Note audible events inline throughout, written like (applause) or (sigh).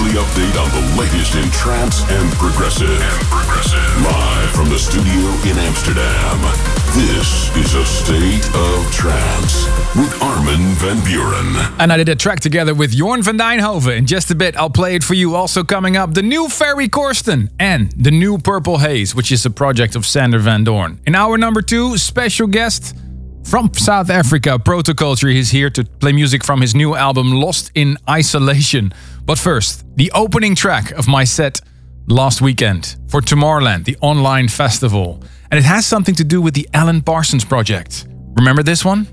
Weekly update on the latest in trance and progressive. And progressive. Live from the studio in Amsterdam. This is a state of trance with Armin van Buuren. And I did a track together with Jorn van Deynhoven. In just a bit, I'll play it for you. Also coming up, the new Ferry Corsten and the new Purple Haze, which is a project of Sander Van Doorn. In hour number two, special guest from South Africa, Protoculture. He's here to play music from his new album, Lost in Isolation. But first, the opening track of my set last weekend for Tomorrowland, the online festival. And it has something to do with the Alan Parsons project. Remember this one?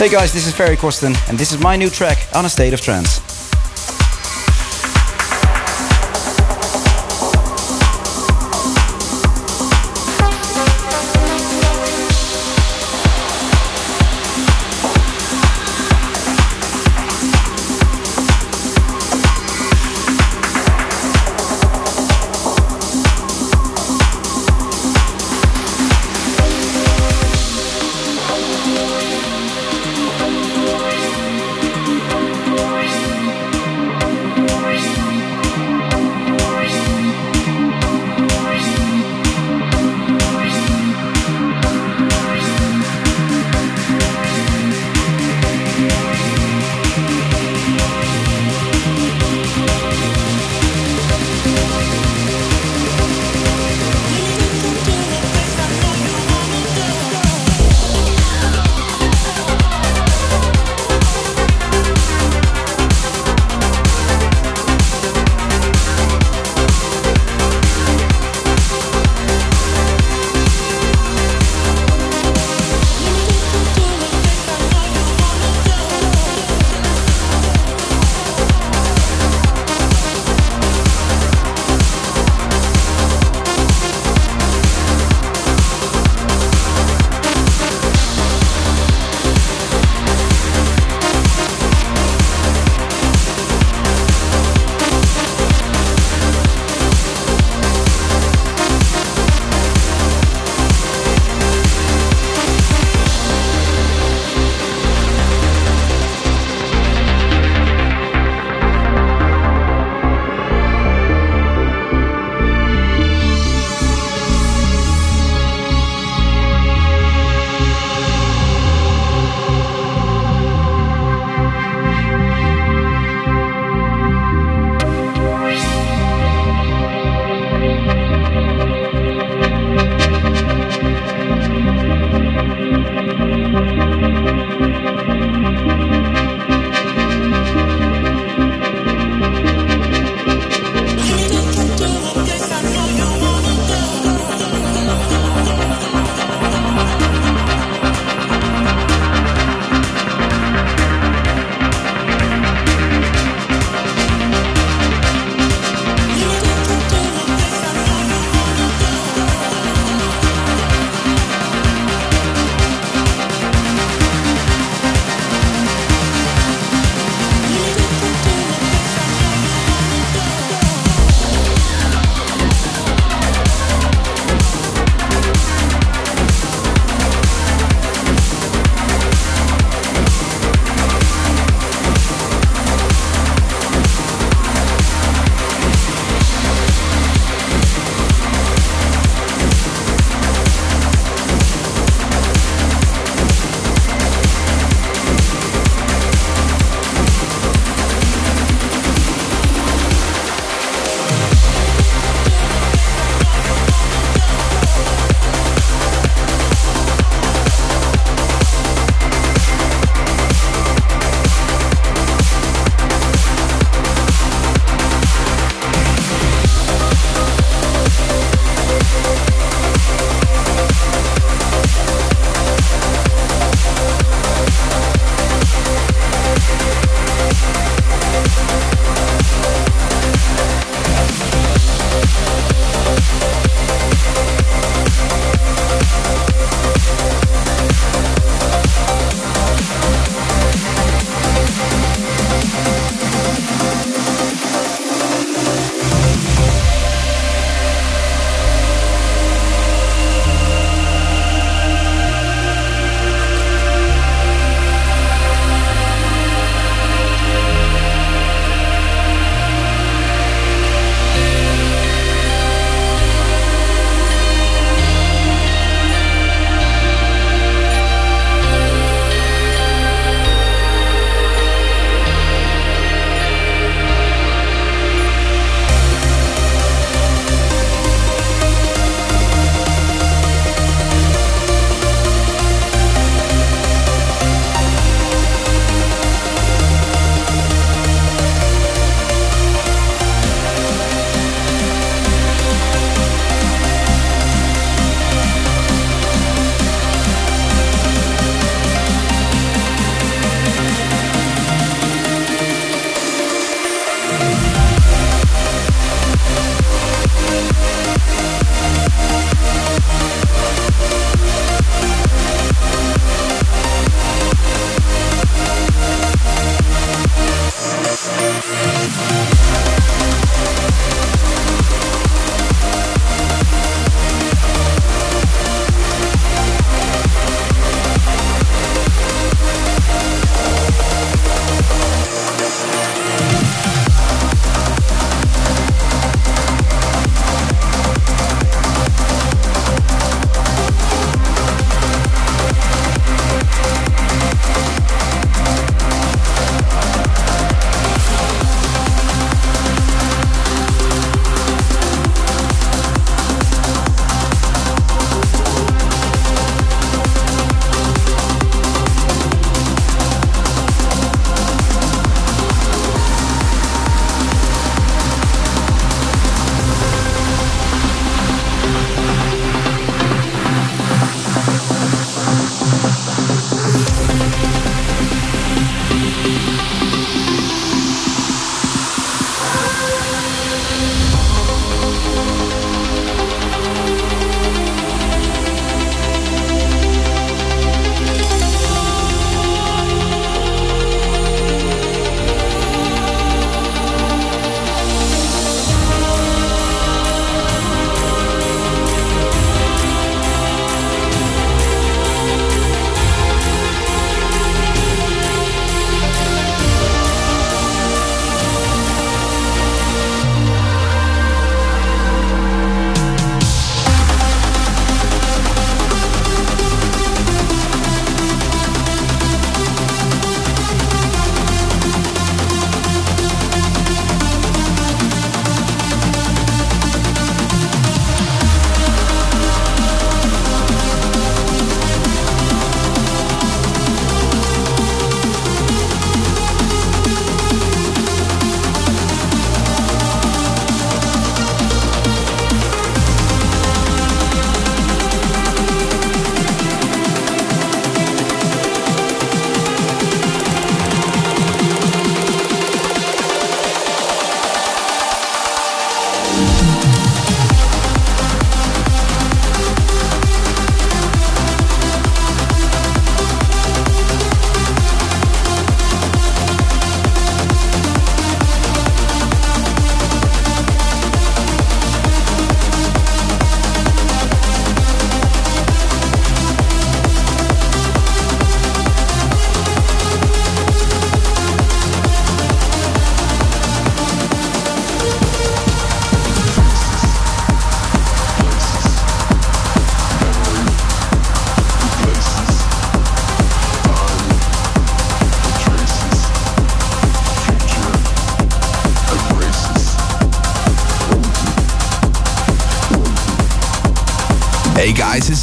Hey guys, this is Ferry Corsten, and this is my new track on a state of trance.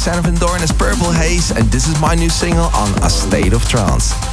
Sander Van as Purple Haze, and this is my new single on A State of Trance.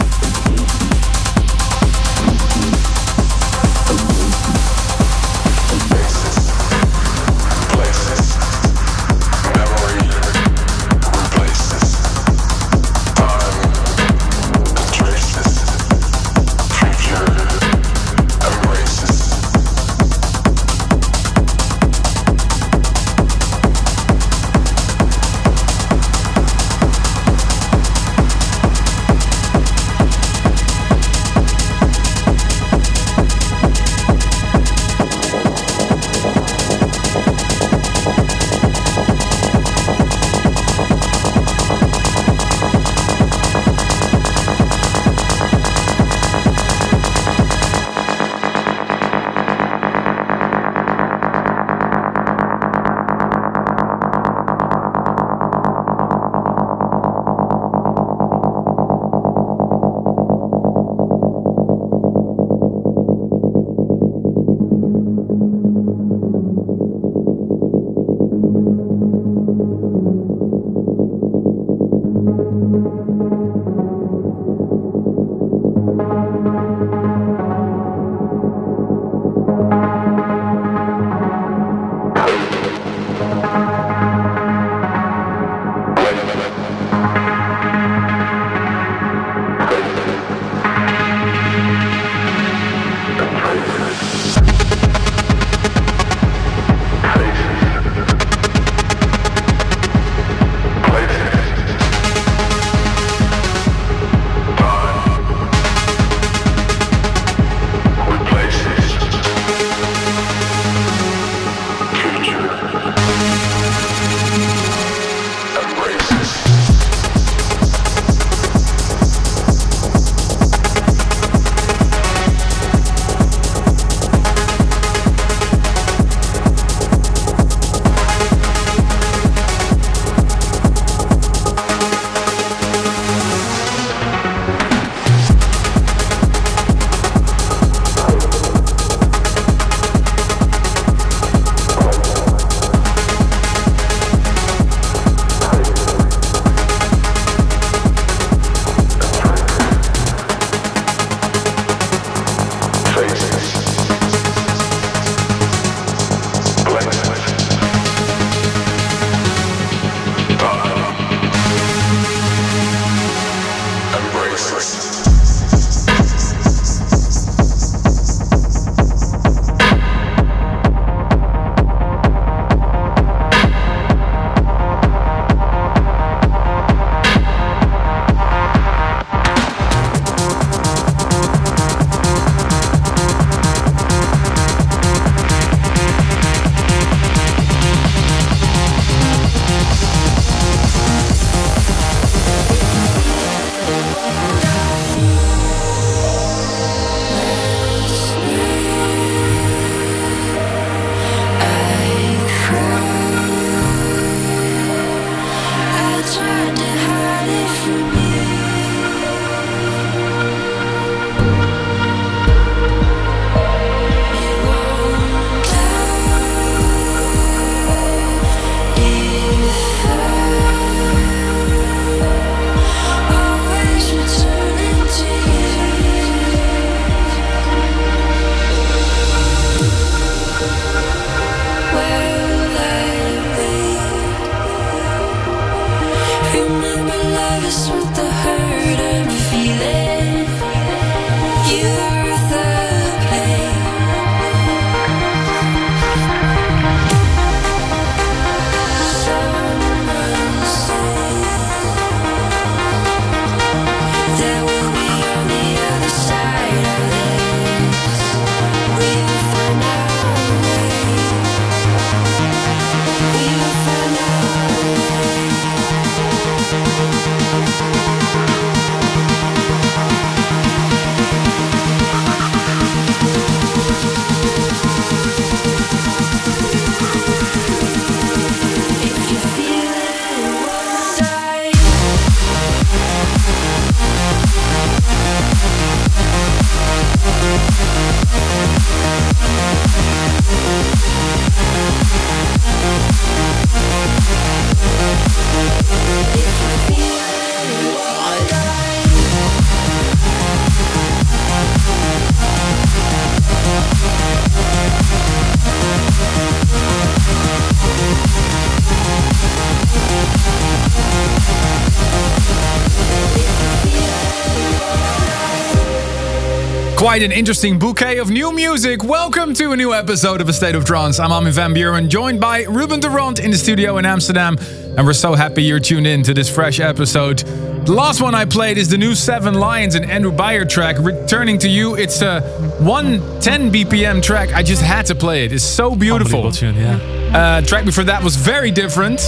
Quite an interesting bouquet of new music. Welcome to a new episode of A State of Trance. I'm Armin van Buuren, joined by Ruben Ronde in the studio in Amsterdam. And we're so happy you're tuned in to this fresh episode. The last one I played is the new Seven Lions and Andrew Bayer track, Returning to You. It's a 110 BPM track. I just had to play it. It's so beautiful. Tune, yeah. Uh, track before that was very different.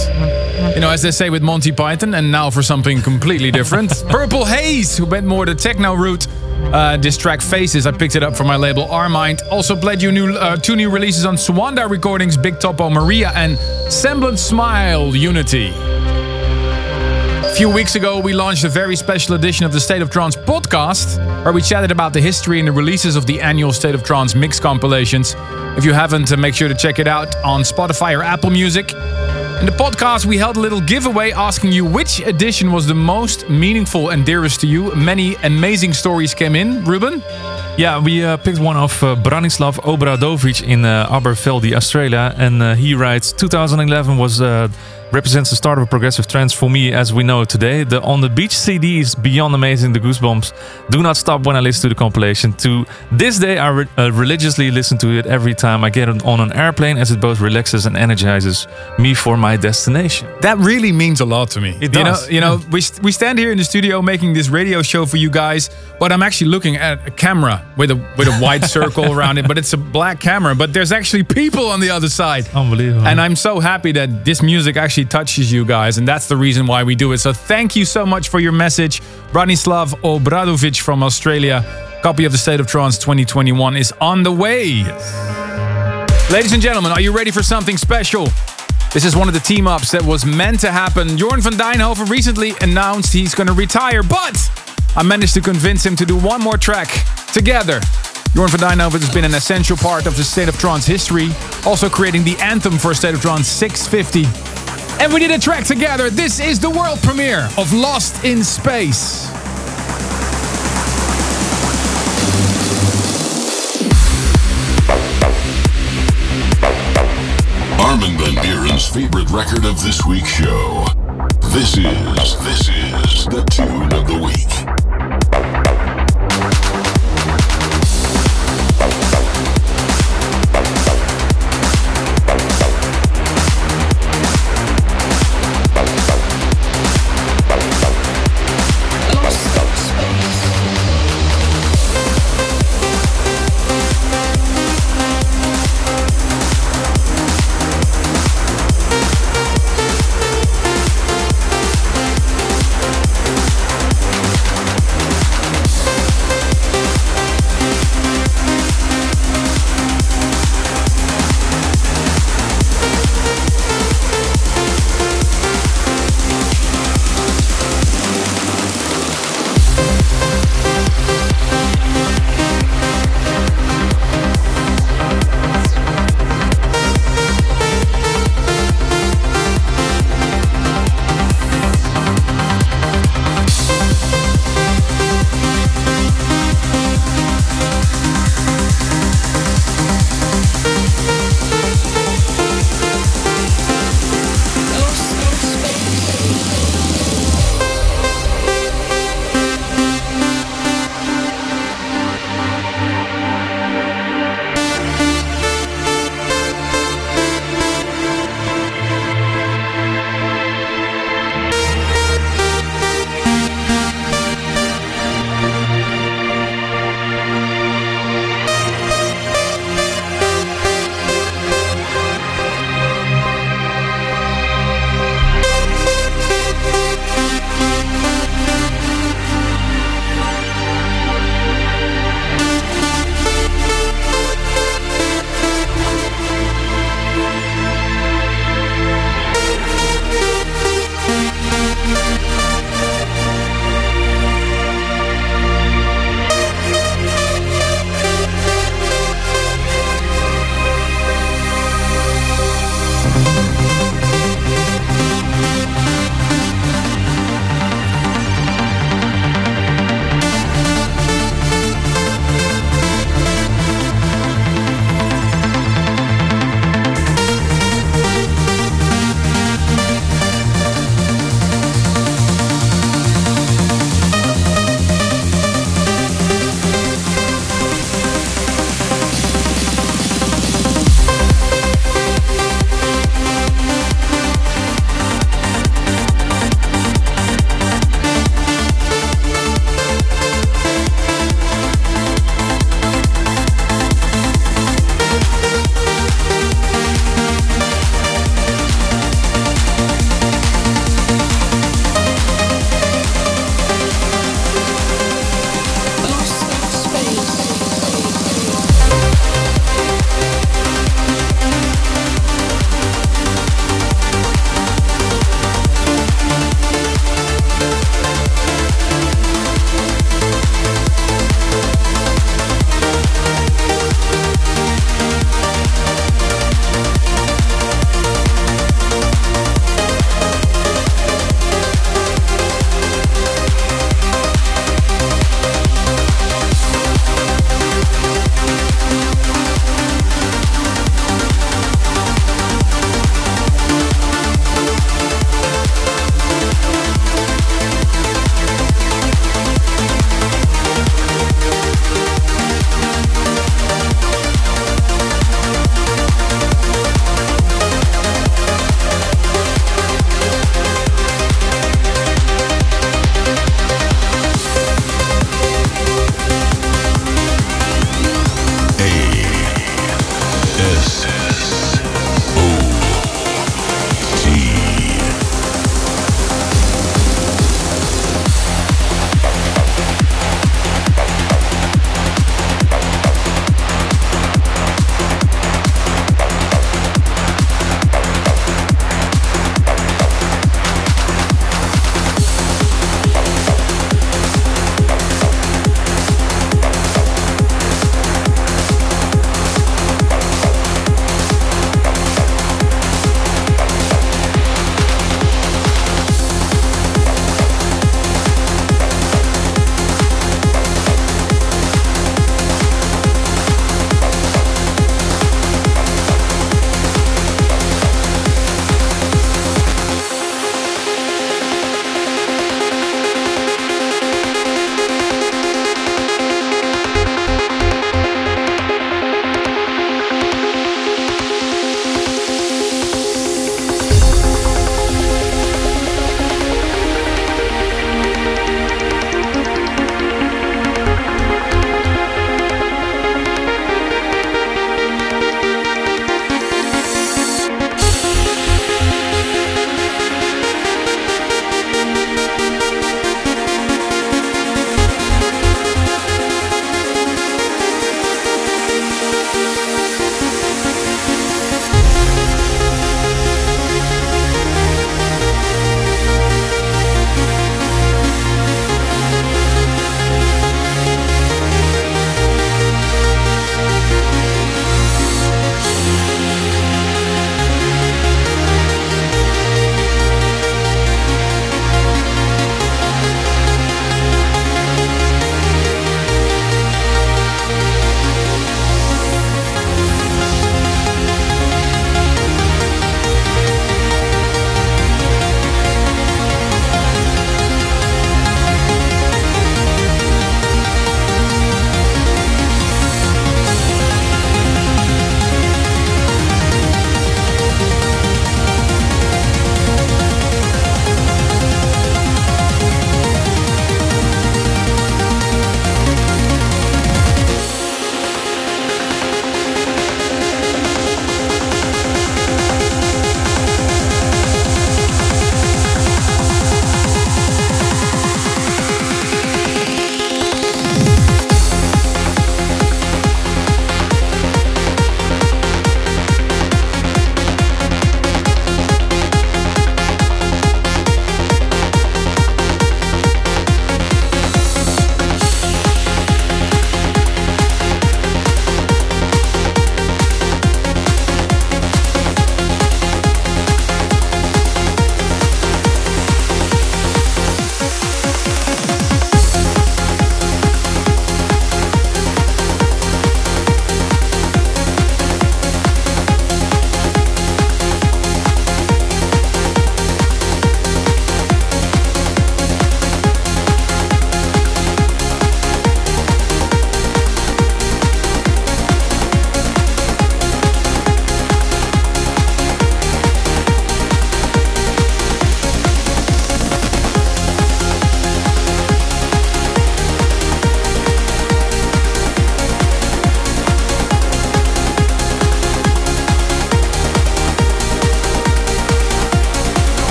You know, as they say with Monty Python, and now for something completely different. (laughs) Purple Haze, who went more the techno route. Uh, this track Faces, I picked it up from my label Armind. Also played you new, uh, two new releases on Swanda Recordings, Big Topo Maria and Semblance Smile Unity. A few weeks ago, we launched a very special edition of the State of Trance podcast, where we chatted about the history and the releases of the annual State of Trance mix compilations. If you haven't, uh, make sure to check it out on Spotify or Apple Music. In the podcast, we held a little giveaway asking you which edition was the most meaningful and dearest to you. Many amazing stories came in. Ruben? Yeah, we uh, picked one of uh, Branislav Obradovic in uh, Aberfeldie, Australia, and uh, he writes 2011 was uh, represents the start of a progressive trance for me as we know it today. The On the Beach CD is beyond amazing, the goosebumps do not stop when I listen to the compilation. To this day, I re- uh, religiously listen to it every time I get on an airplane as it both relaxes and energizes me for my destination. That really means a lot to me. It You know, does, you know we, st- we stand here in the studio making this radio show for you guys, but I'm actually looking at a camera with a with a white (laughs) circle around it, but it's a black camera, but there's actually people on the other side. Unbelievable. And I'm so happy that this music actually touches you guys, and that's the reason why we do it. So thank you so much for your message. Branislav Obradovic from Australia. Copy of the State of Trance 2021 is on the way. Ladies and gentlemen, are you ready for something special? This is one of the team ups that was meant to happen. Jorn van Deynhoven recently announced he's going to retire, but I managed to convince him to do one more track together. Jorn van Deynhoven has been an essential part of the State of Trance history, also creating the anthem for State of Trance 650. And we did a track together. This is the world premiere of Lost in Space. Armin Van Buuren's favorite record of this week's show. This is, this is the tune of the week.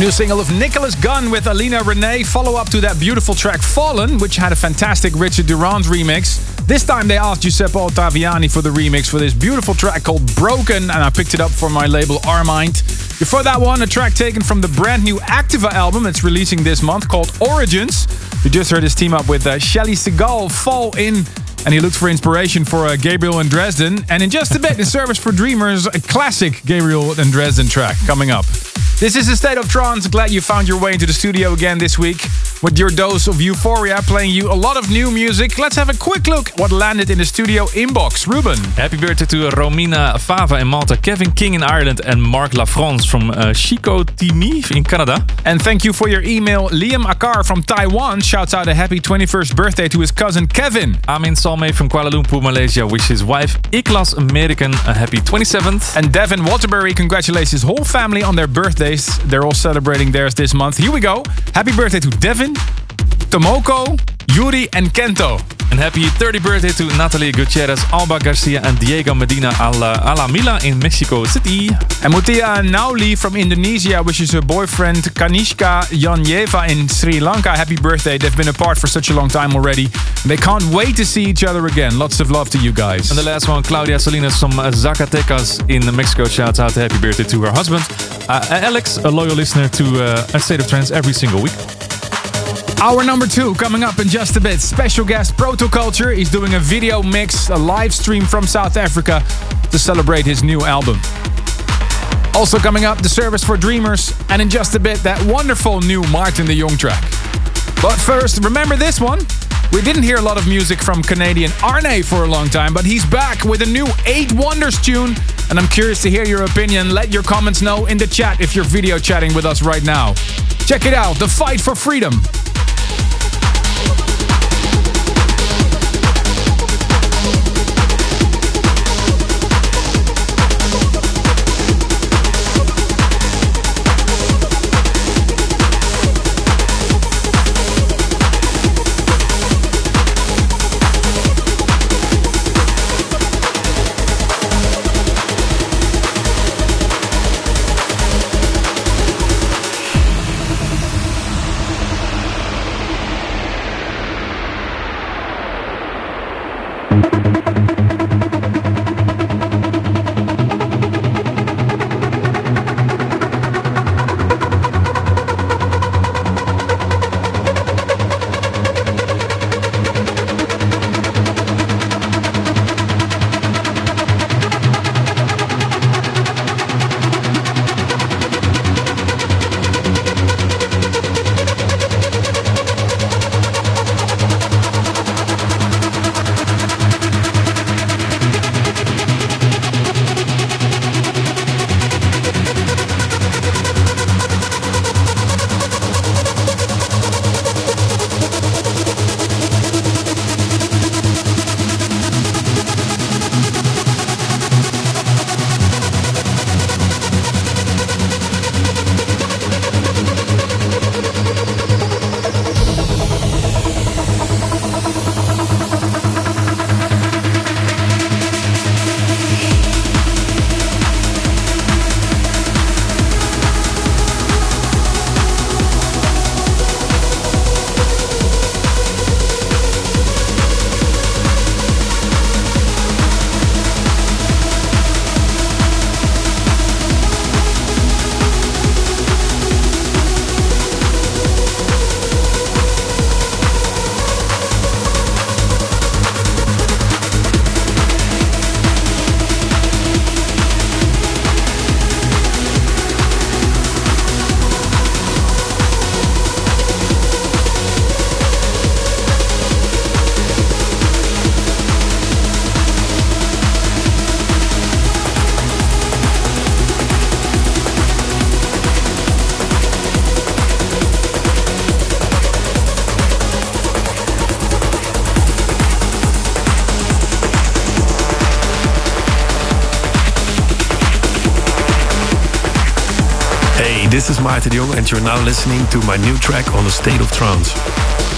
New single of Nicholas Gunn with Alina Renae, follow up to that beautiful track Fallen, which had a fantastic Richard Durand remix. This time they asked Giuseppe Ottaviani for the remix for this beautiful track called Broken, and I picked it up for my label Armind. Before that one, a track taken from the brand new Activa album it's releasing this month called Origins. We just heard his team up with uh, Shelly Segal, Fall In, and he looked for inspiration for uh, Gabriel and Dresden. And in just a bit, in Service for Dreamers, a classic Gabriel and Dresden track coming up. This is the State of Trance. Glad you found your way into the studio again this week with your dose of euphoria, playing you a lot of new music. Let's have a quick look what landed in the studio inbox. Ruben. Happy birthday to Romina Fava in Malta, Kevin King in Ireland, and Mark LaFrance from uh, Chicoutimi in Canada. And thank you for your email. Liam Akar from Taiwan shouts out a happy 21st birthday to his cousin Kevin. Amin Salme from Kuala Lumpur, Malaysia, wishes his wife Iklas American a happy 27th. And Devin Waterbury congratulates his whole family on their birthdays. They're all celebrating theirs this month. Here we go. Happy birthday to Devin, Tomoko, Yuri, and Kento. And happy 30th birthday to Natalie Gutierrez, Alba Garcia, and Diego Medina Alamila in Mexico City. And Mutia Nauli from Indonesia wishes her boyfriend Kanishka Yanyeva in Sri Lanka happy birthday. They've been apart for such a long time already. They can't wait to see each other again. Lots of love to you guys. And the last one, Claudia Salinas from Zacatecas in Mexico shouts out happy birthday to her husband. Uh, Alex, a loyal listener to uh, A State of Trance every single week. Hour number two coming up in just a bit. Special guest Protoculture. is doing a video mix, a live stream from South Africa to celebrate his new album. Also coming up, the service for dreamers, and in just a bit, that wonderful new Maarten de Jong track. But first, remember this one? We didn't hear a lot of music from Canadian Arnej for a long time, but he's back with a new Eight Wonders tune, and I'm curious to hear your opinion. Let your comments know in the chat if you're video chatting with us right now. Check it out, The Fight for Freedom. This is Maarten de Jong, and you're now listening to my new track on the State of Trance.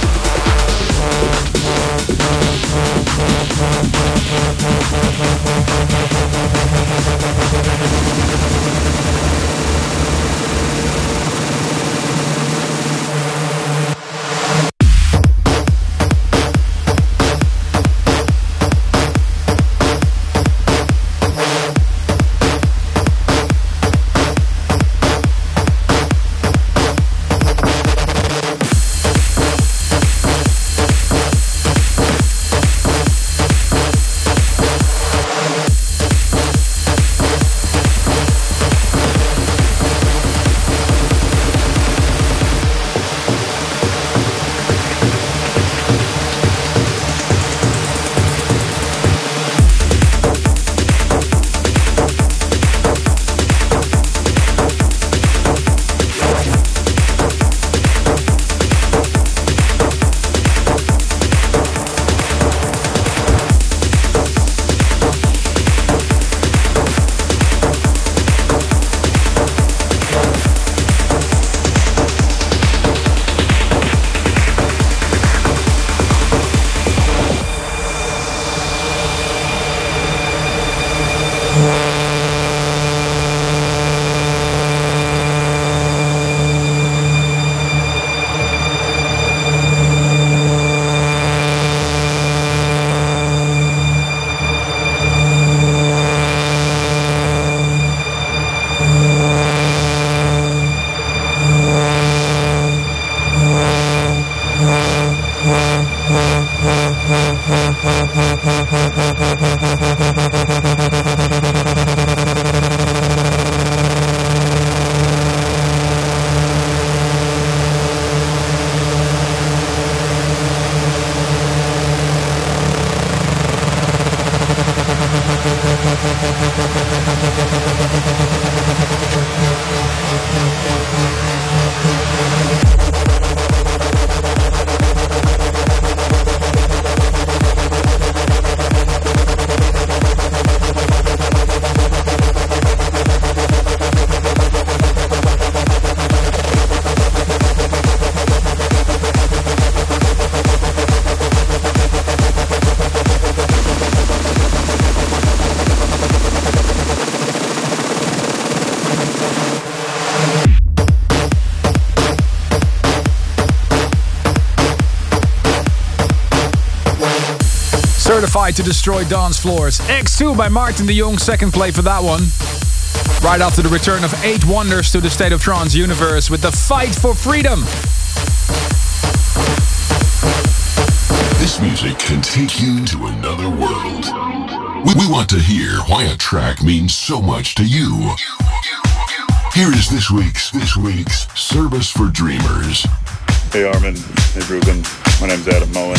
Fight to Destroy Dance Floors. X2 by Maarten de Jong, second play for that one. Right after the return of Eight Wonders to the State of Trance universe with the Fight for Freedom. This music can take you to another world. We, we want to hear why a track means so much to you. Here is this week's this week's Service for Dreamers. Hey Armin, hey Ruben. My name's Adam Moen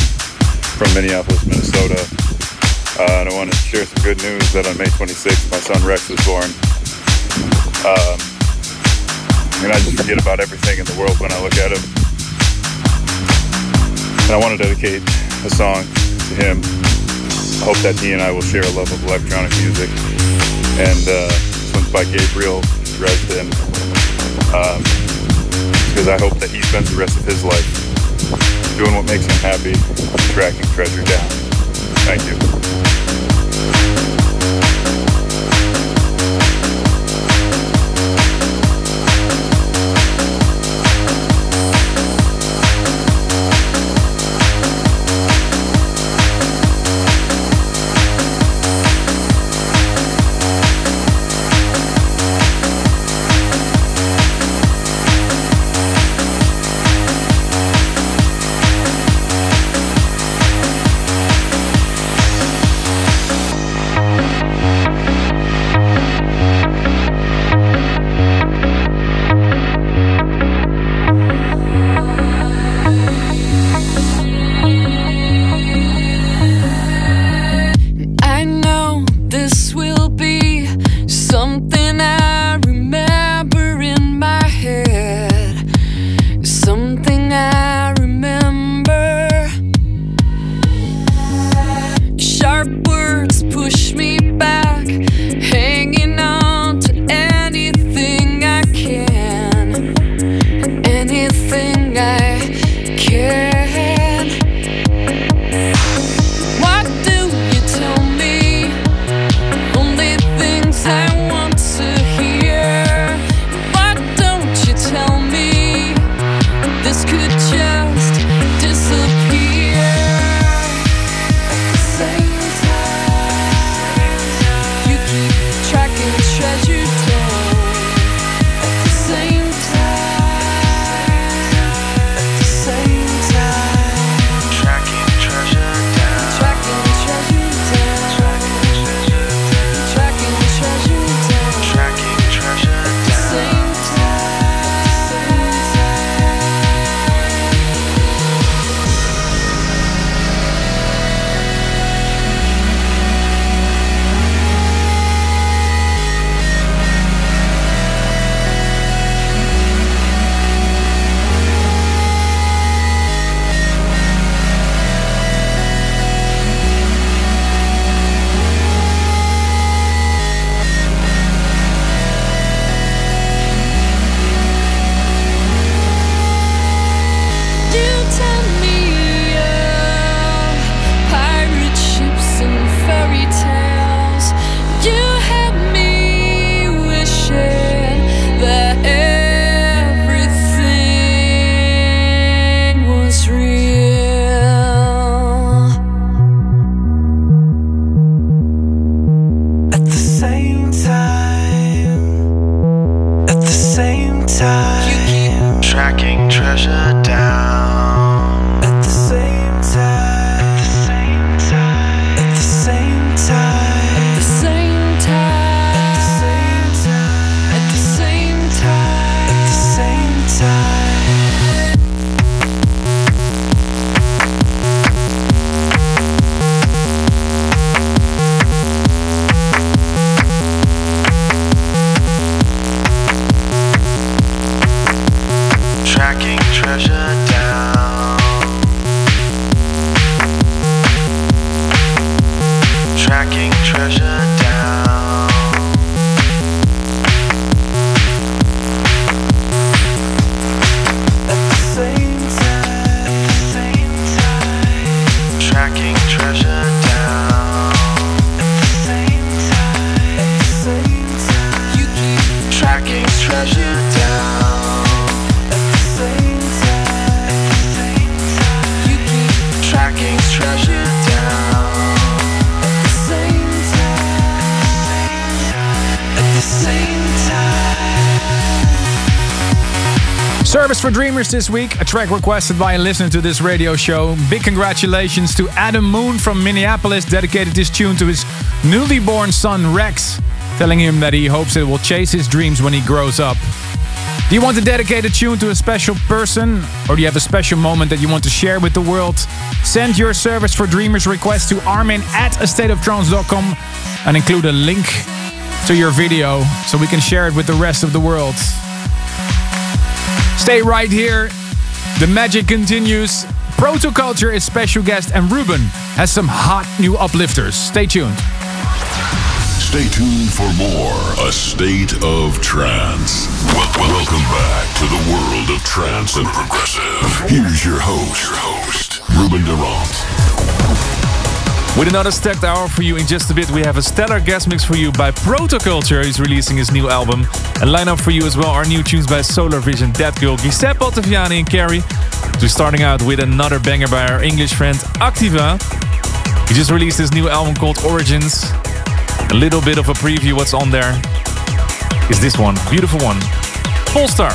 from Minneapolis, Minnesota. Uh, and I want to share some good news that on May 26th, my son Rex was born. Um, and I just forget about everything in the world when I look at him. And I want to dedicate a song to him. I hope that he and I will share a love of electronic music. And uh, this one's by Gabriel Dresden. Um, because I hope that he spends the rest of his life doing what makes him happy, tracking treasure down. Thank you. This week, a track requested by a listener to this radio show. Big congratulations to Adam Moon from Minneapolis, dedicated this tune to his newly born son Rex, telling him that he hopes it will chase his dreams when he grows up. Do you want to dedicate a tune to a special person? Or do you have a special moment that you want to share with the world? Send your Service for Dreamers request to armin at astateoftrance.com and include a link to your video so we can share it with the rest of the world. Stay right here. The magic continues. Protoculture is special guest, and Ruben has some hot new uplifters. Stay tuned. Stay tuned for more A State of Trance. Wel- wel- welcome back to the world of trance and progressive. Here's your host, your host, Ruben de Ronde. With another stacked hour for you in just a bit, we have a stellar guest mix for you by Protoculture. He's releasing his new album. And line up for you as well are new tunes by Solar Vision, Dead Girl, Giuseppe Ottaviani, and Carrie. We're starting out with another banger by our English friend Activa. He just released his new album called Origins. A little bit of a preview what's on there is this one, beautiful one, Polestar.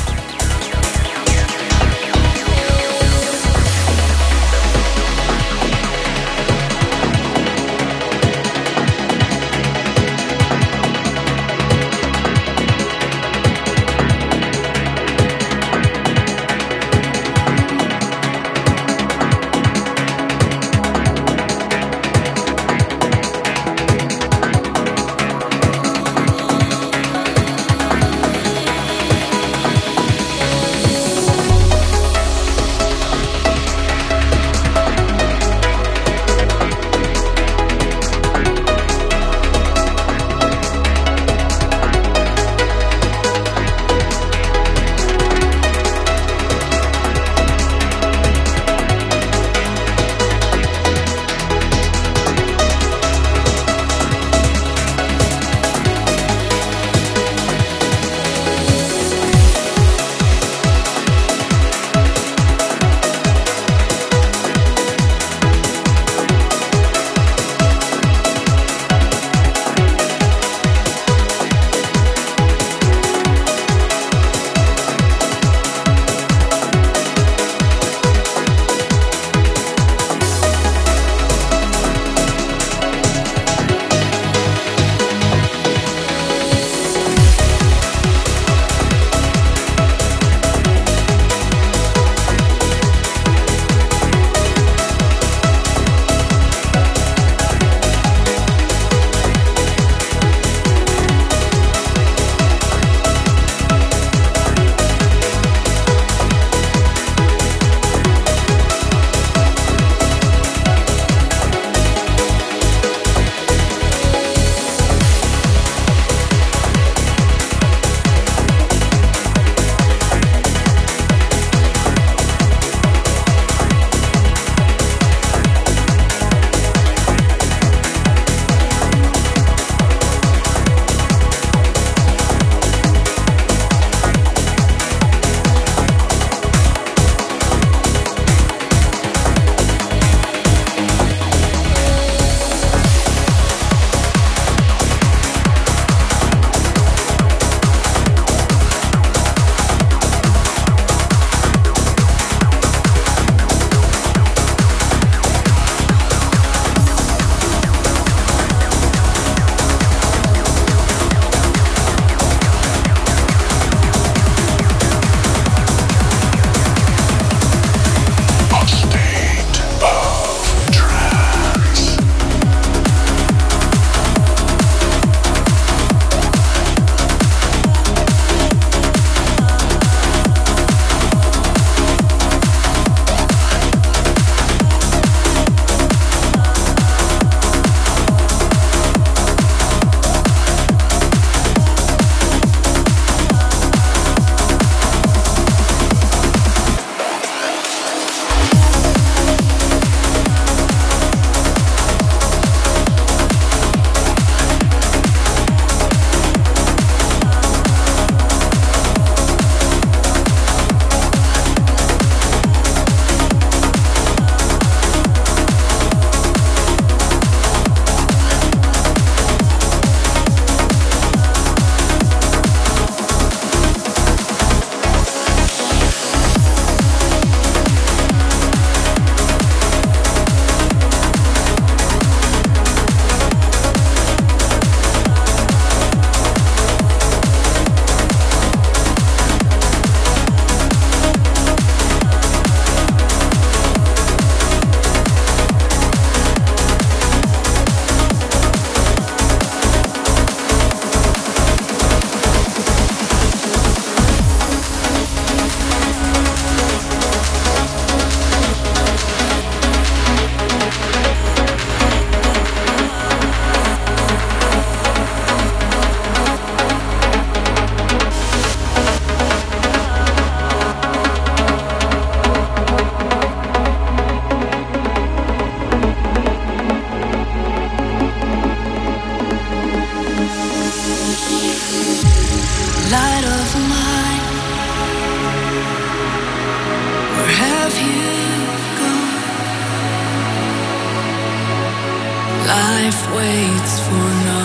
Life waits for no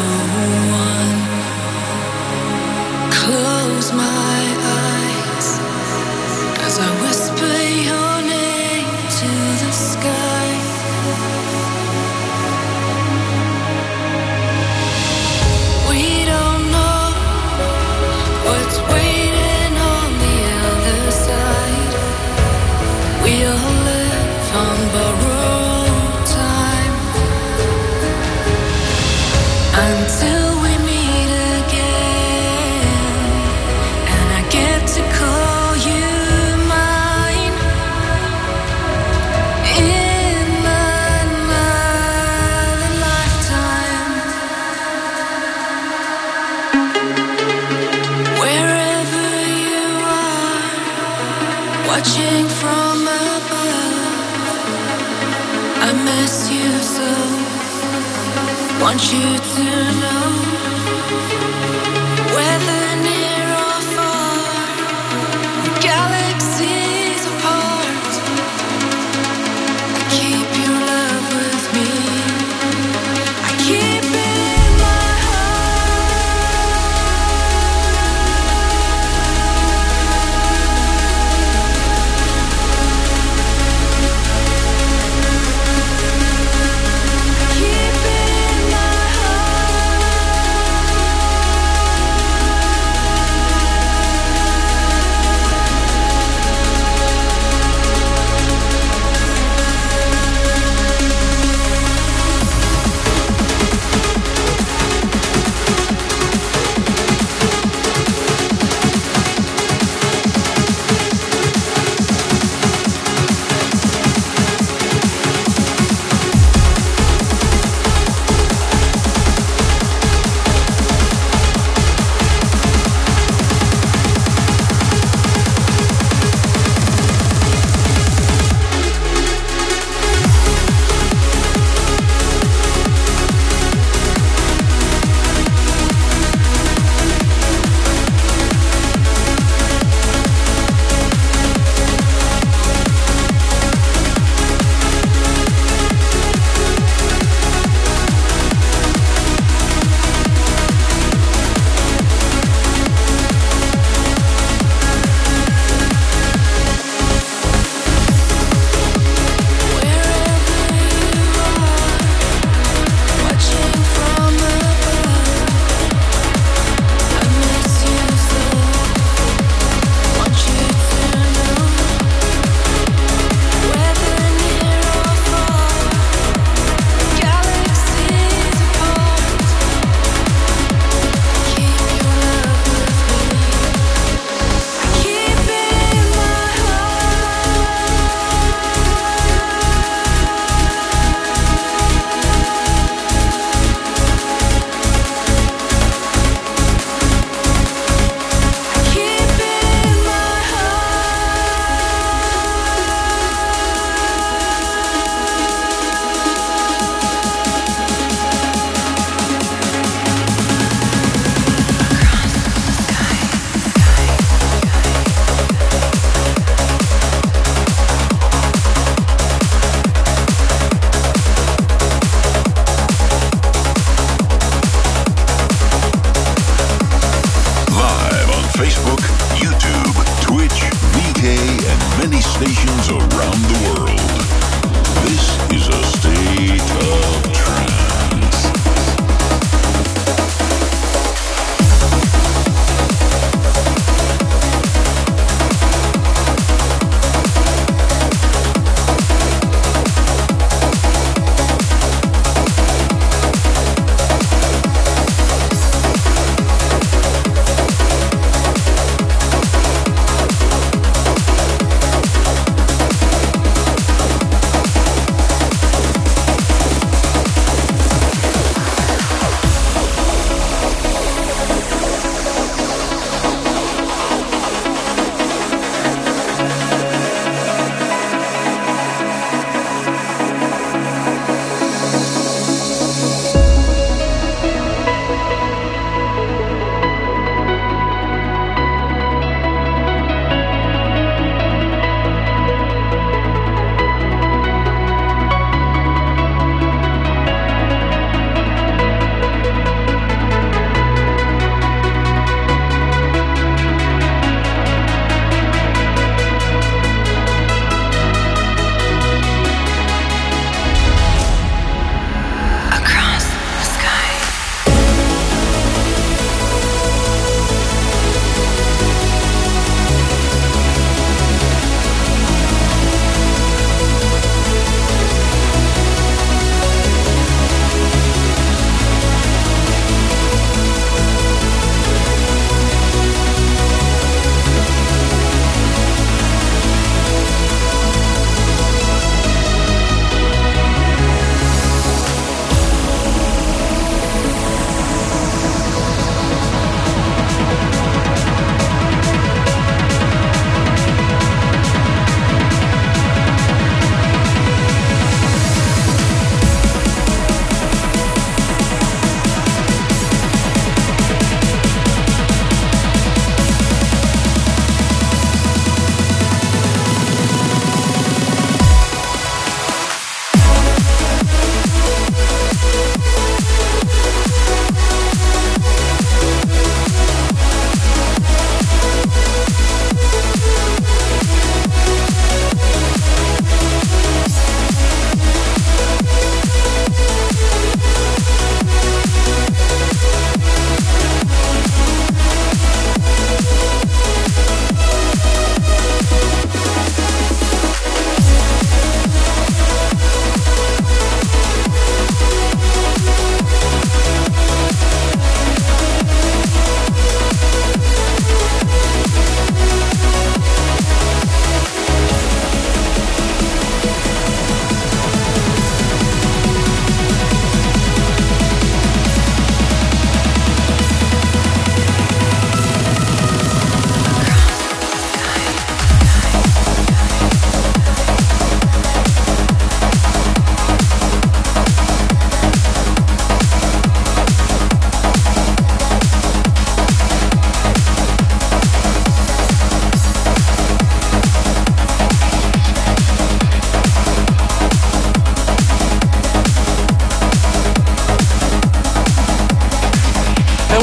one.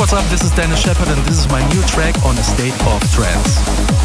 what's up? This is Dennis Sheperd, and this is my new track on A State of Trance.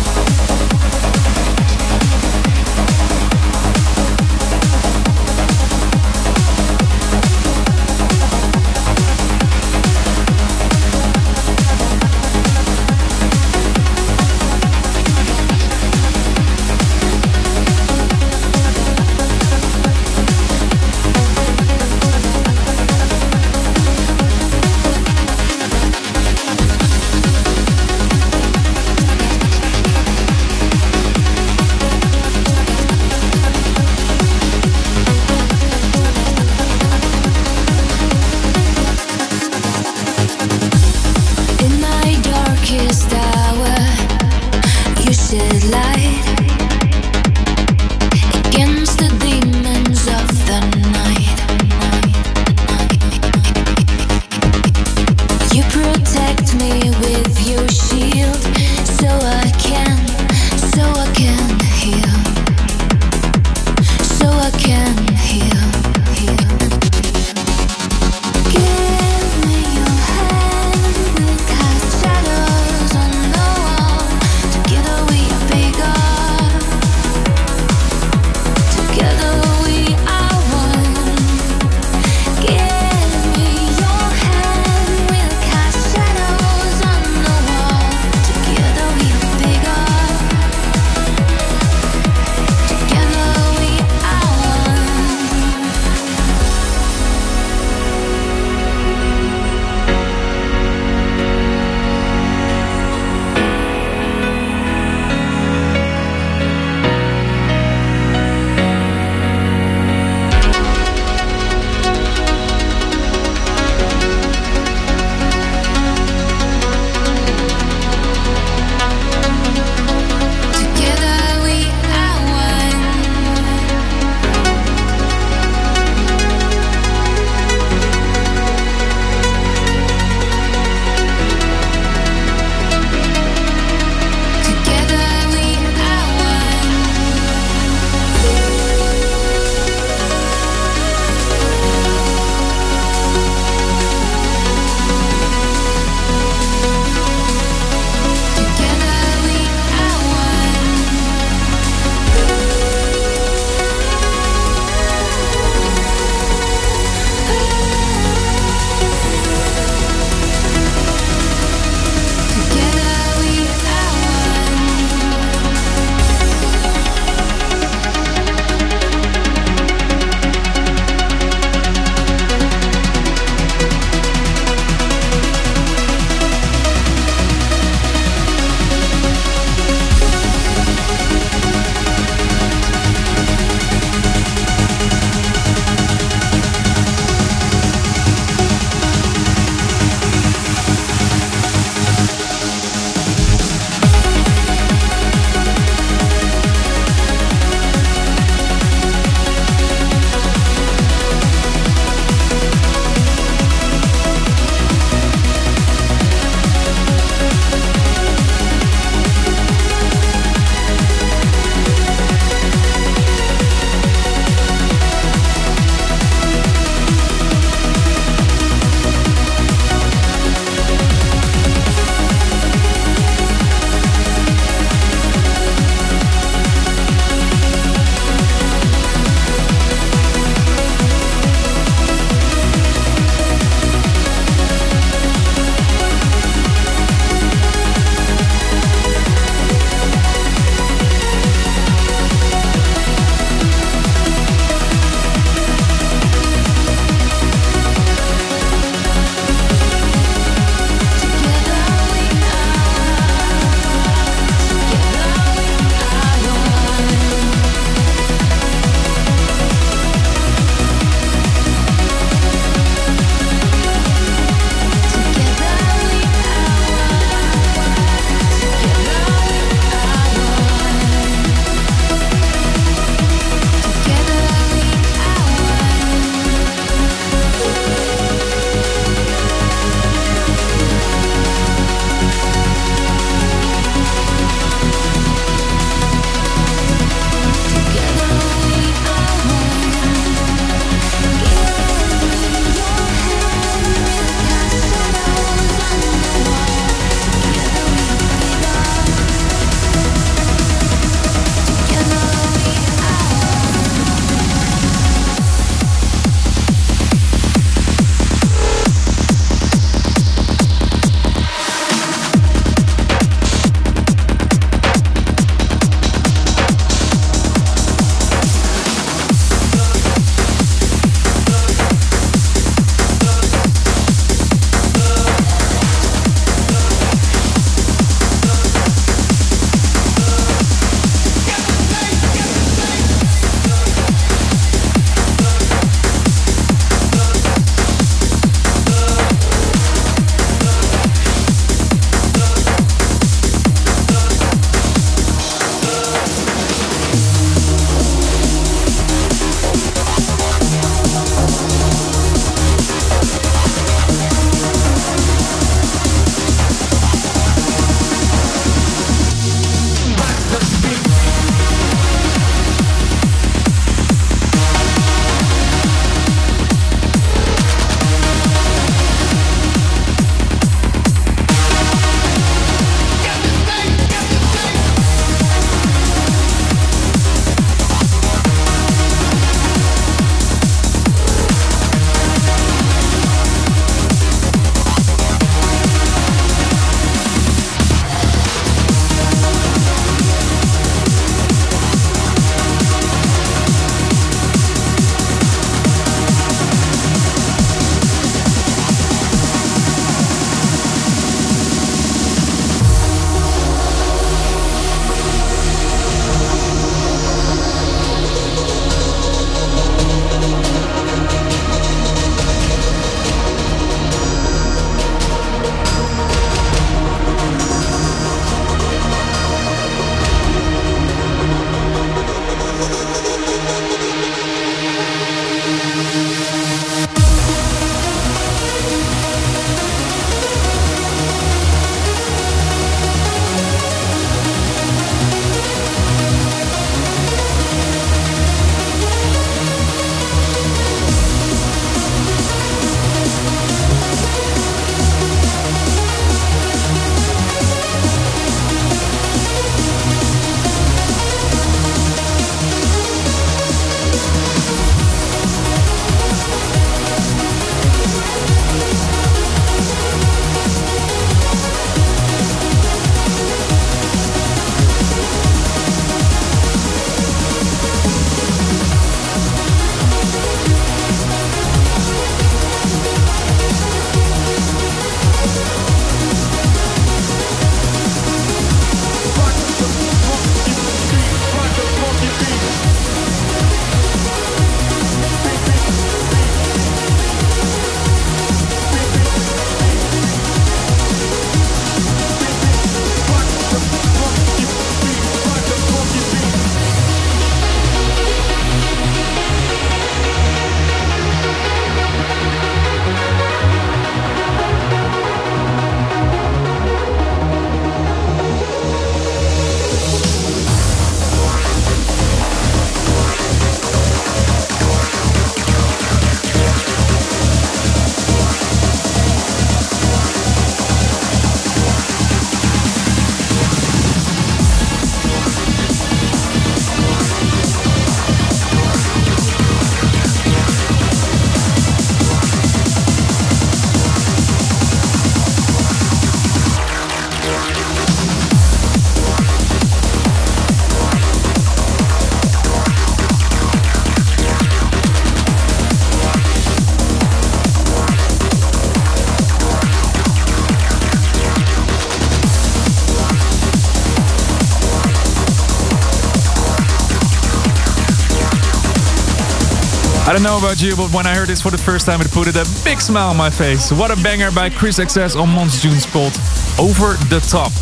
Don't know about you, but when I heard this for the first time, it put a big smile on my face. What a banger by Chris XS on Mons June's called Over the Top.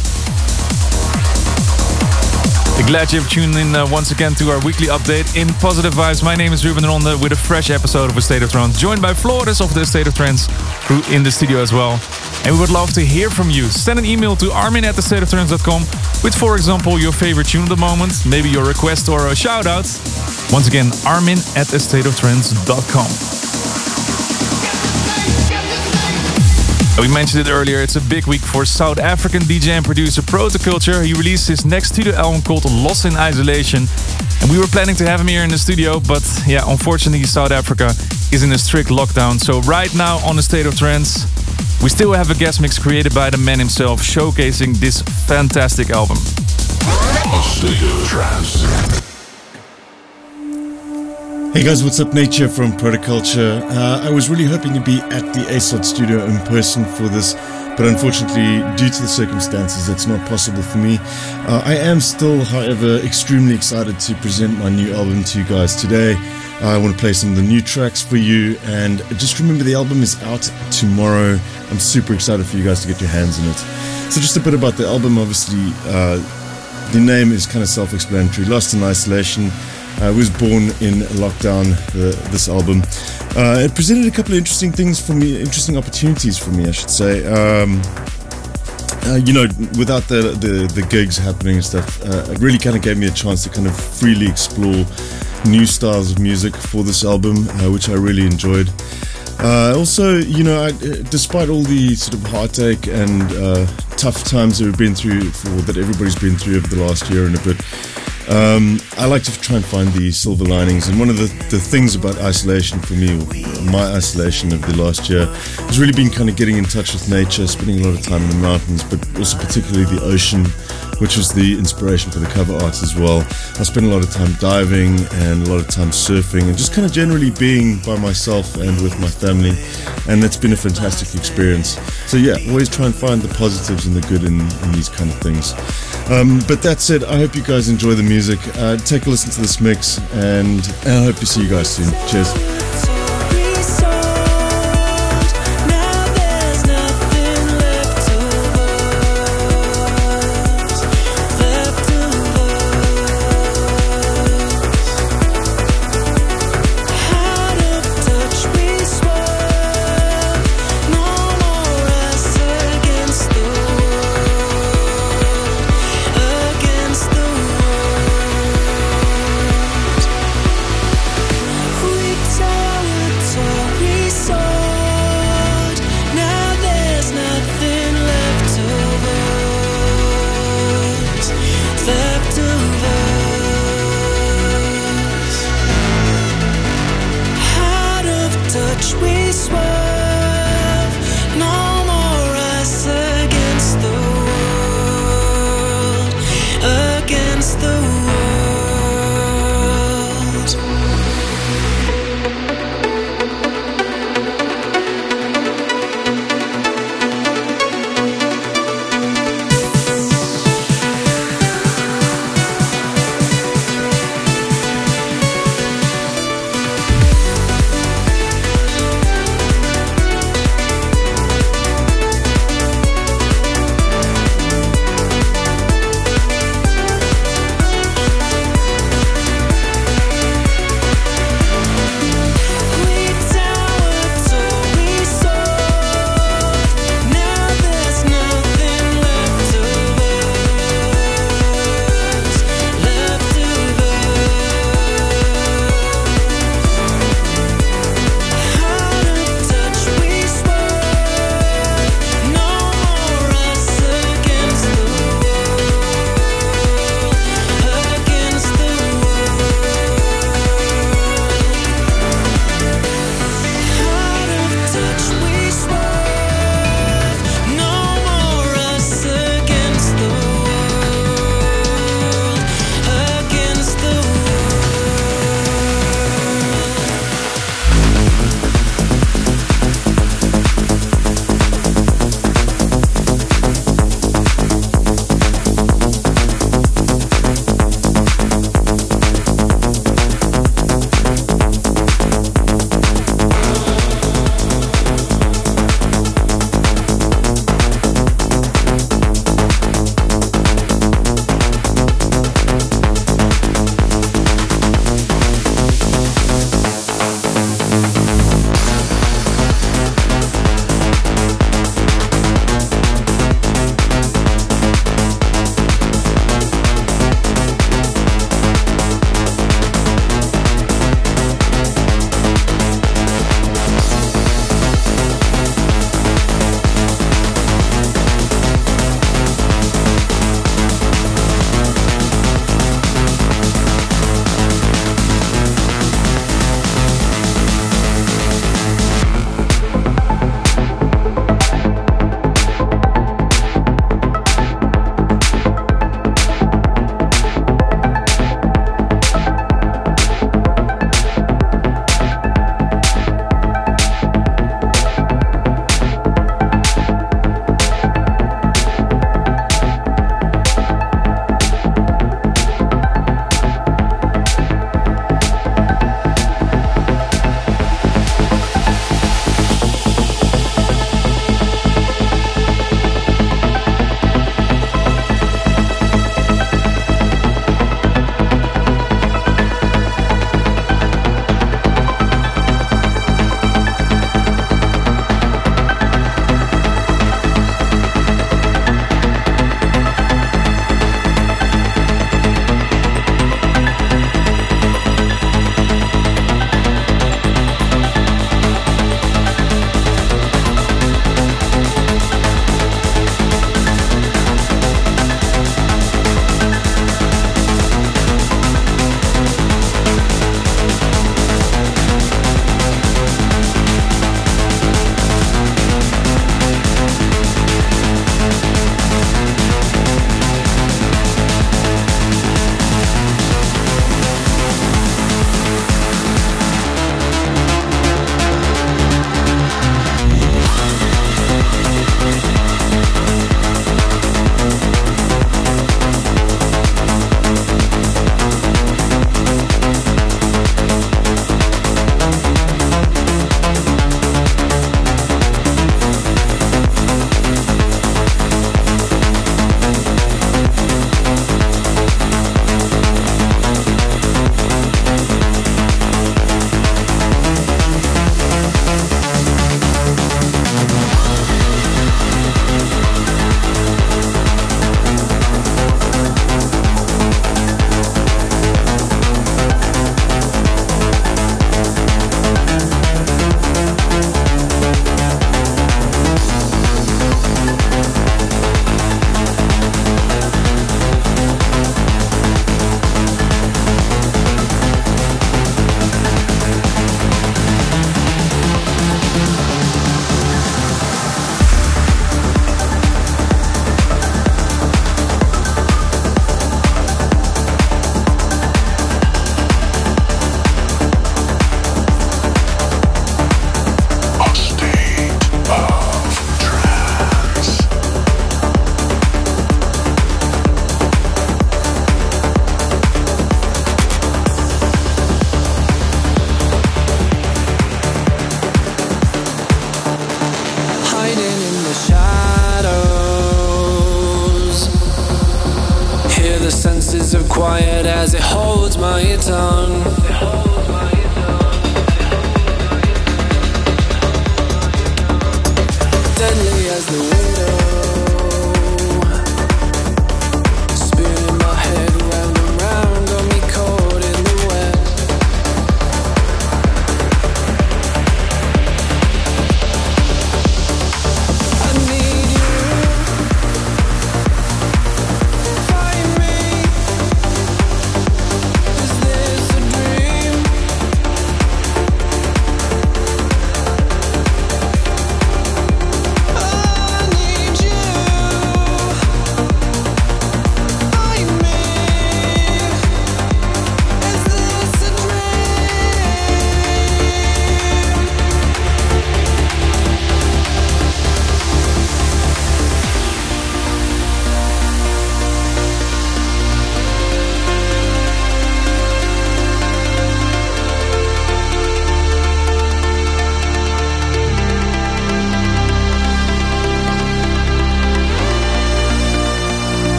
Glad you've tuned in uh, once again to our weekly update in Positive Vibes. My name is Ruben Ronde with a fresh episode of A State of Trance, joined by Flores of the State of Trance crew in the studio as well. And we would love to hear from you. Send an email to armin at with, for example, your favorite tune of the moment, maybe your request or a shout out. Once again, armin at thestateoftrance.com. We mentioned it earlier, it's a big week for South African DJ and producer Protoculture. He released his next studio album called Lost in Isolation. And we were planning to have him here in the studio, but yeah, unfortunately, South Africa is in a strict lockdown. So, right now on the State of Trance, we still have a guest mix created by the man himself showcasing this fantastic album. A state of trance. Hey guys, what's up? Nature from Protoculture. Uh, I was really hoping to be at the ASOT studio in person for this, but unfortunately, due to the circumstances, it's not possible for me. Uh, I am still, however, extremely excited to present my new album to you guys today. I want to play some of the new tracks for you, and just remember the album is out tomorrow. I'm super excited for you guys to get your hands on it. So, just a bit about the album obviously, uh, the name is kind of self explanatory Lost in Isolation. I was born in lockdown, uh, this album. Uh, it presented a couple of interesting things for me, interesting opportunities for me, I should say. Um, uh, you know, without the, the, the gigs happening and stuff, uh, it really kind of gave me a chance to kind of freely explore new styles of music for this album, uh, which I really enjoyed. Uh, also, you know, I, despite all the sort of heartache and uh, tough times that we've been through, for, that everybody's been through over the last year and a bit, um, I like to try and find the silver linings. And one of the, the things about isolation for me, my isolation of the last year, has really been kind of getting in touch with nature, spending a lot of time in the mountains, but also particularly the ocean, which was the inspiration for the cover art as well. I spent a lot of time diving and a lot of time surfing and just kind of generally being by myself and with my family. And it's been a fantastic experience. So, yeah, always try and find the positives and the good in, in these kind of things. Um, but that said, I hope you guys enjoy the music. Uh, take a listen to this mix, and I hope to see you guys soon. Cheers.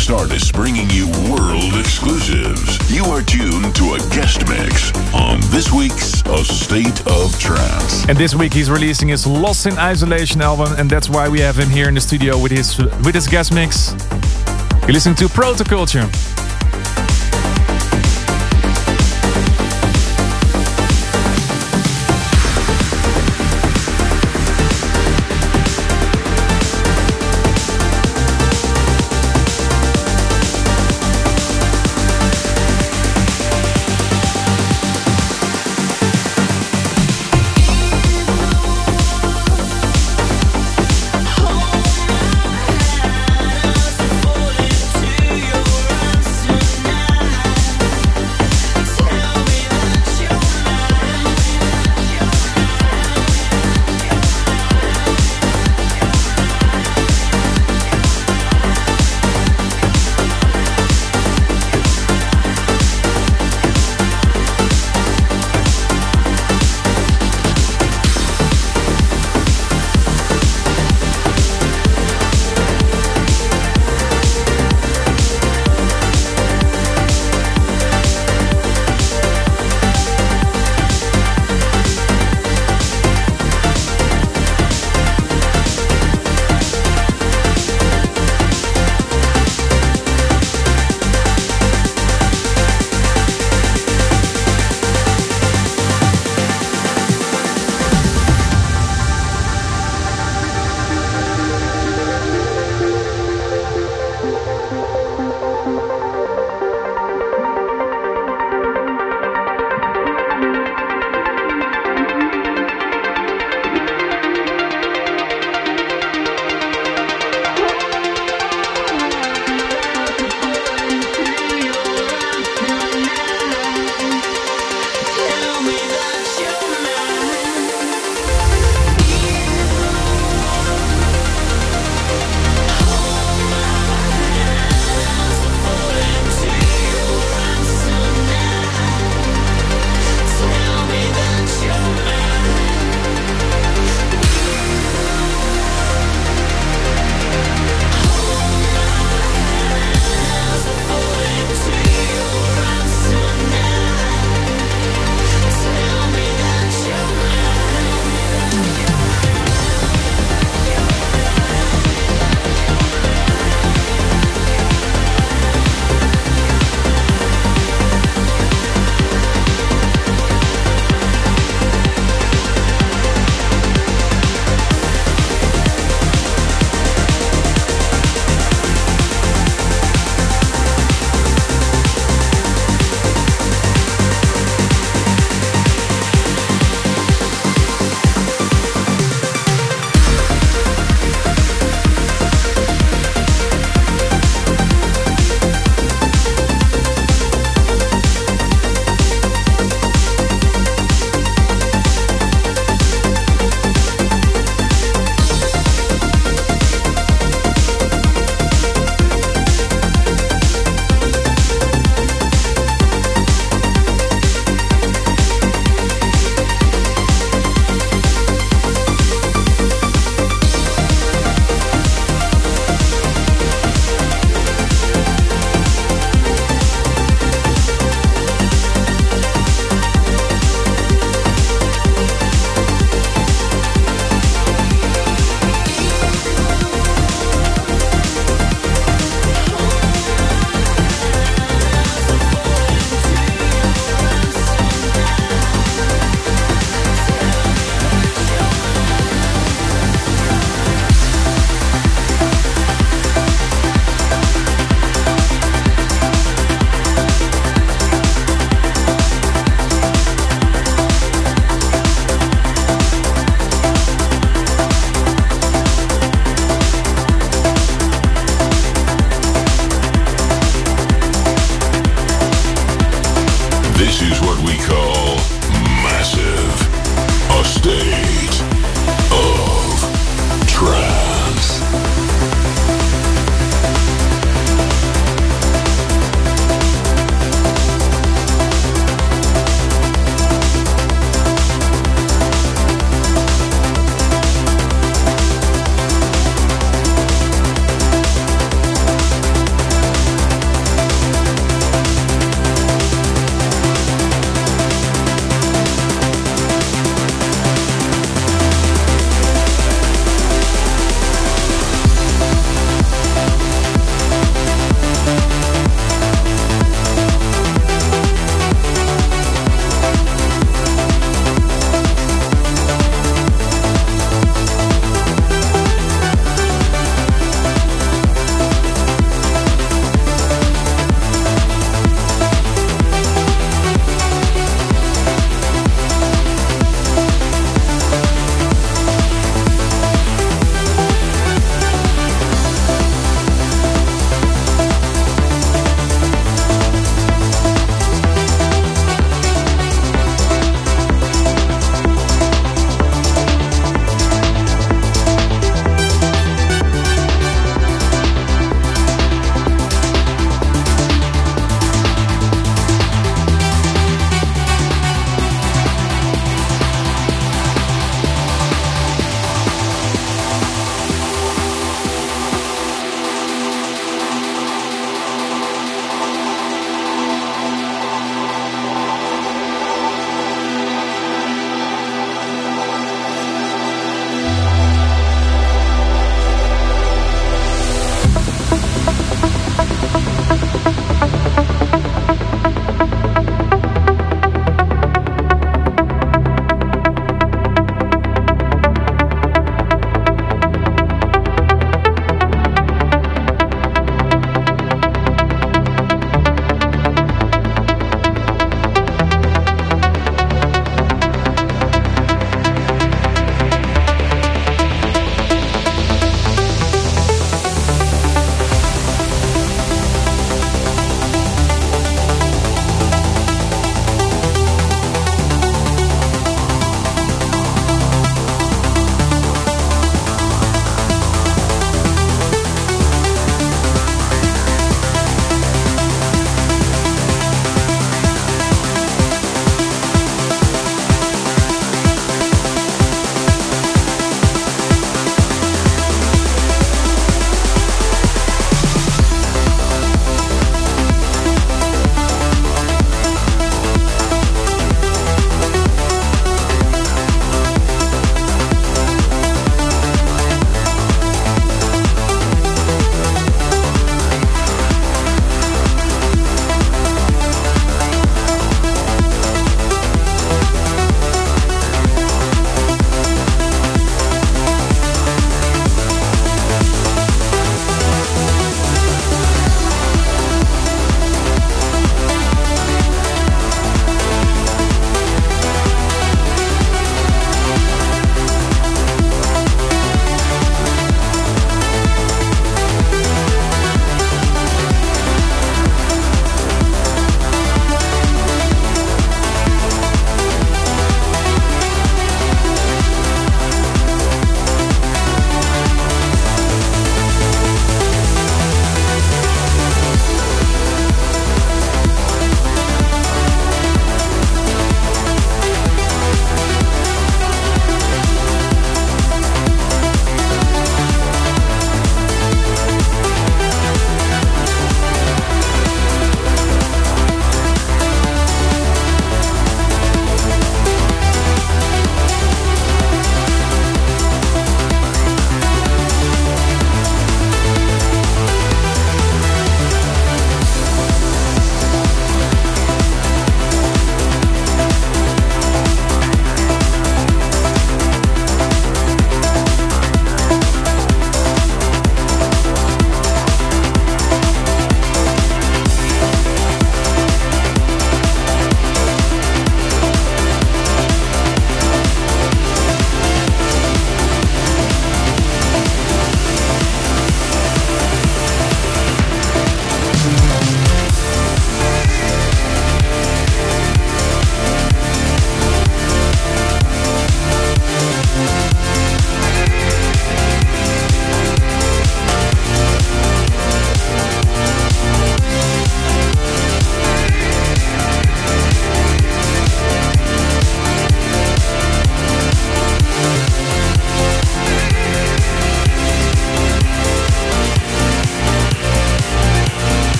Hottest artists bringing you world exclusives. You are tuned to a guest mix on this week's A State of Trance. And this week he's releasing his Lost in Isolation album, and that's why we have him here in the studio with his with his guest mix. You're listening to Protoculture.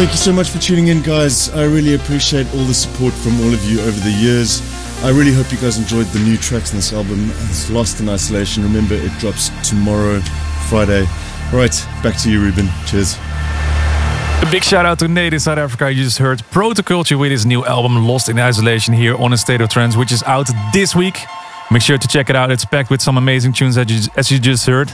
Thank you so much for tuning in, guys. I really appreciate all the support from all of you over the years. I really hope you guys enjoyed the new tracks in this album. It's Lost in Isolation. Remember, it drops tomorrow, Friday. All right, back to you, Ruben. Cheers. A big shout out to Nate in South Africa. You just heard Protoculture with his new album Lost in Isolation here on A State of Trance, which is out this week. Make sure to check it out. It's packed with some amazing tunes as you, as you just heard.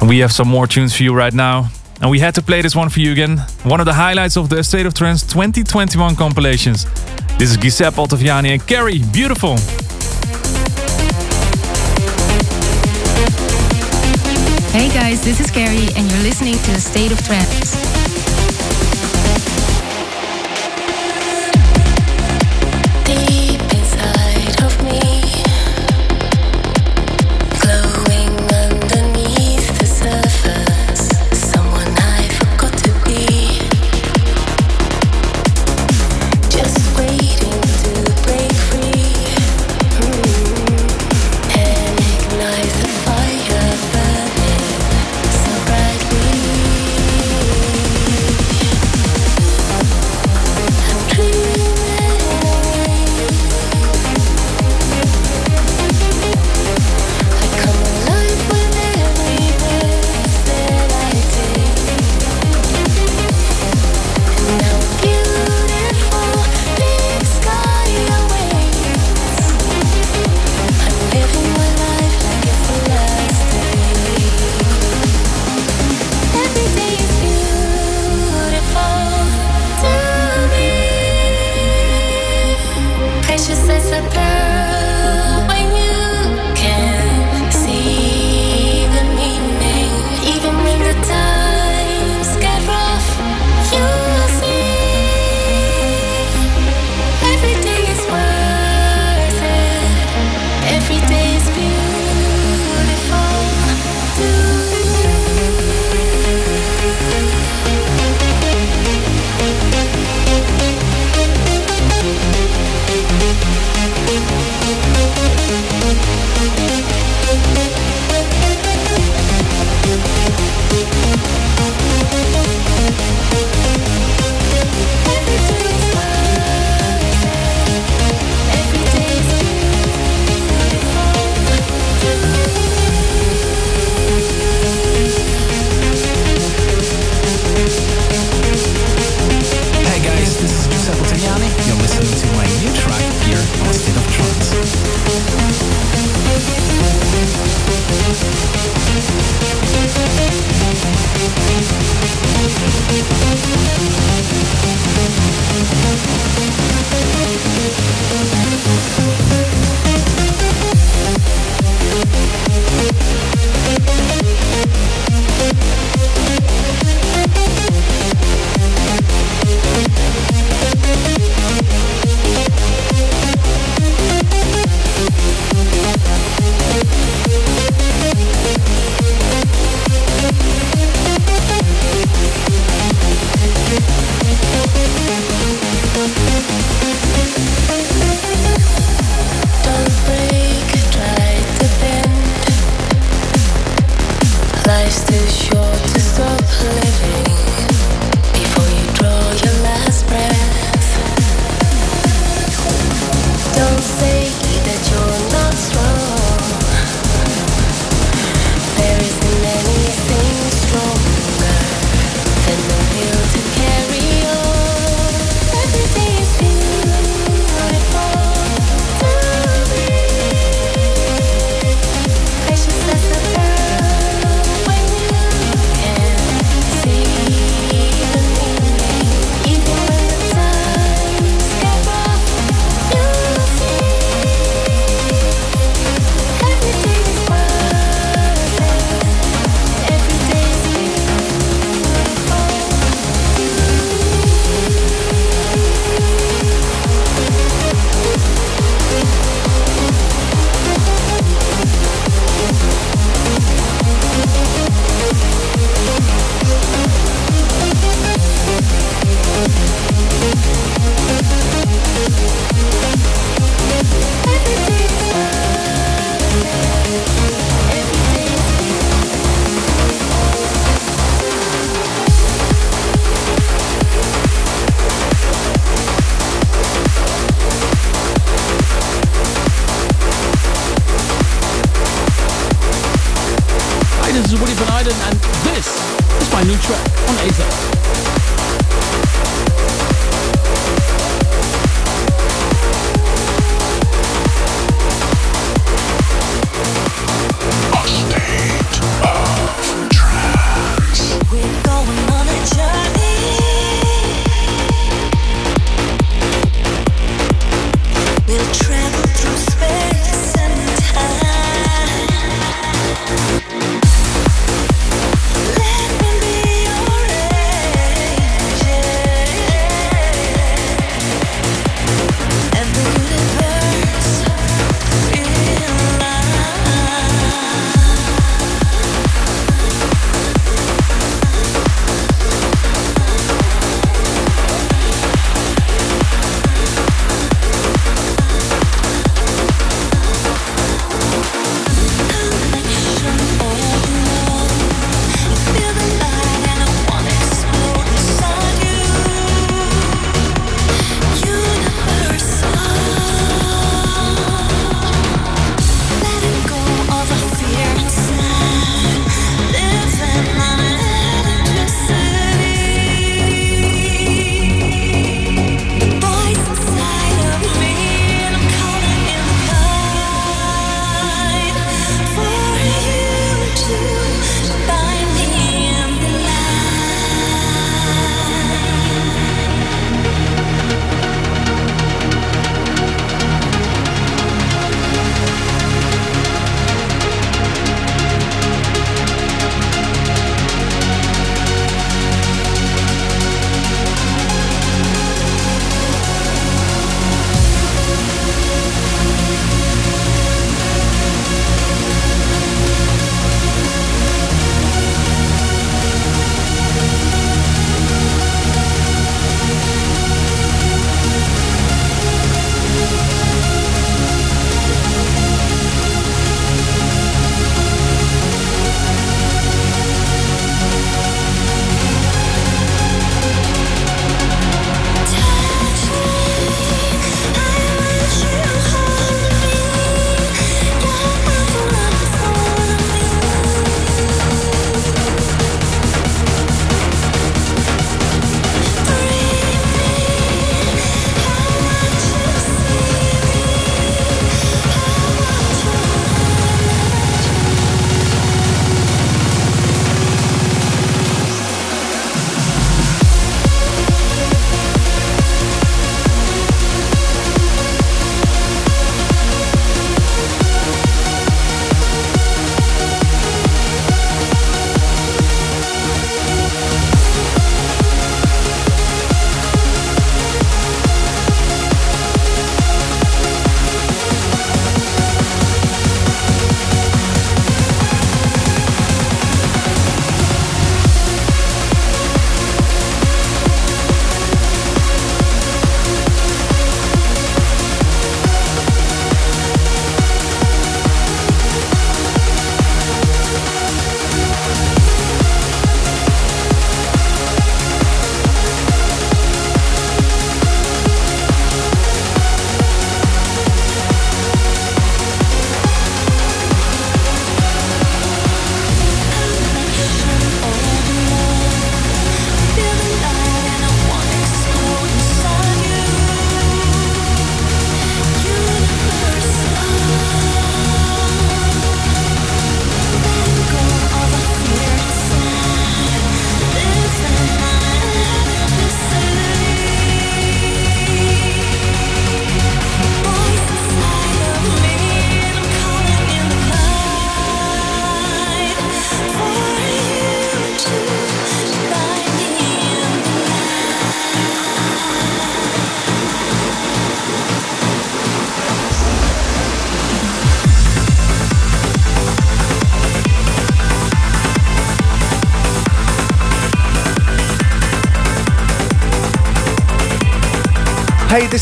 And we have some more tunes for you right now. And we had to play this one for you again. One of the highlights of the State of Trance 2021 compilations. This is Giuseppe Ottaviani and Carrie. Beautiful. Hey guys, this is Carrie, and you're listening to the State of Trance.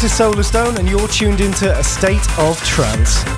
This is Solarstone, and you're tuned into A State of Trance.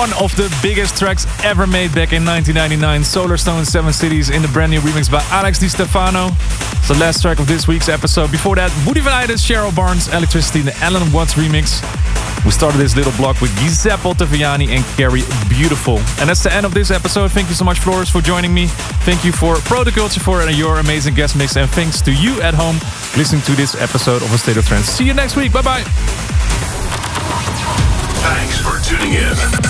One of the biggest tracks ever made back in 1999, Solarstone Seven Cities in the brand new remix by Alex Di Stefano. It's the last track of this week's episode. Before that, Woody Van Eyden, Cheryl Barnes, Electricity, the Alan Watts remix. We started this little block with Giuseppe Ottaviani and Carrie Beautiful. And that's the end of this episode. Thank you so much, Flores, for joining me. Thank you for Protoculture for your amazing guest mix. And thanks to you at home listening to this episode of A State of Trance. See you next week. Bye bye. Thanks for tuning in.